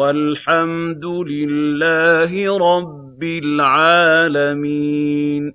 وَالْحَمْدُ لِلَّهِ رَبِّ الْعَالَمِينَ.